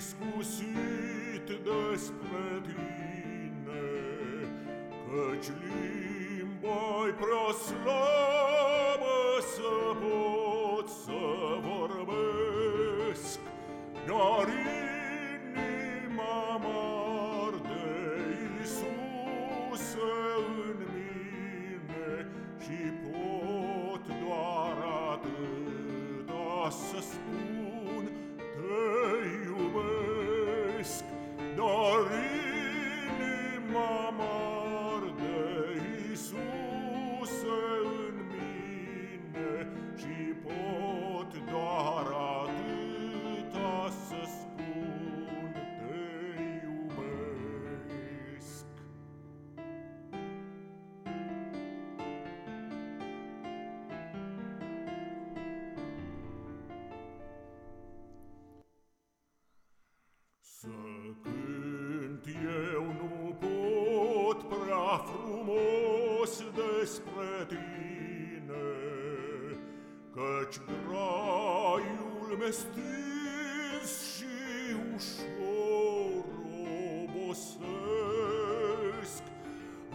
pot vorbi iscusit despre tine, Căci limba-i prea slabă să pot să vorbesc, Dar inima mare de Iisuse în mine Și pot doar atâta să spun frumos despre tine, Căci graiul mi stins și ușor obosesc,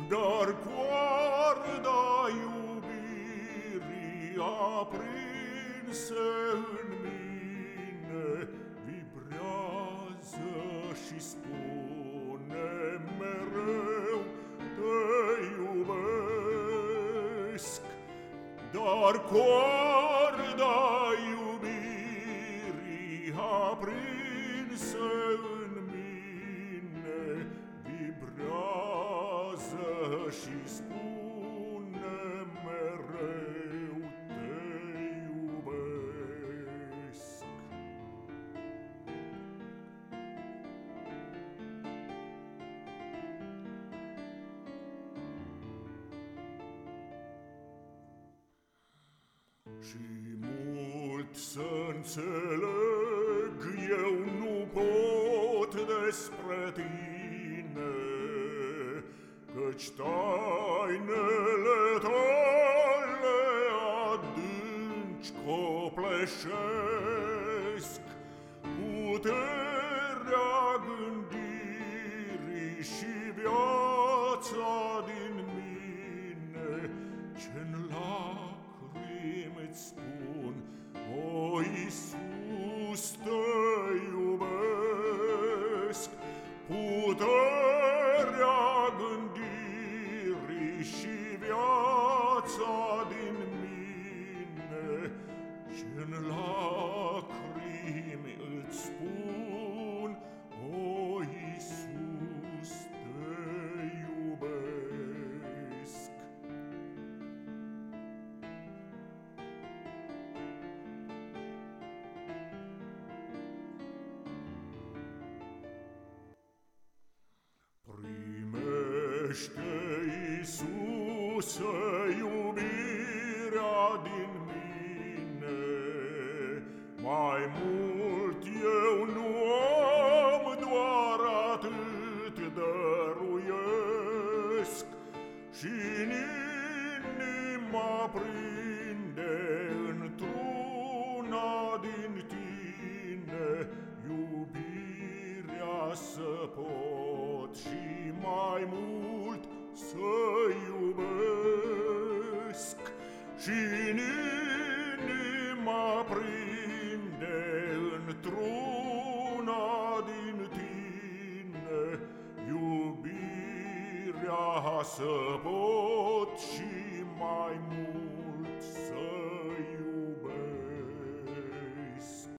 Dar coarda iubirii aprinse în mine Vibrează și spune Dar coarda iubirii aprinse în mine Vibrează și spune Și mult să înțeleg eu nu pot despre tine, Căci tainele tale adânci copleșesc Puterea gândirii și spoon. oh. Primește, Iisuse, iubirea din mine, Mai mult eu nu am, doar atât dăruiesc, Și în inima prinde într-una din tine Iubirea să pot și mai mult Iubirea să pot și mai mult să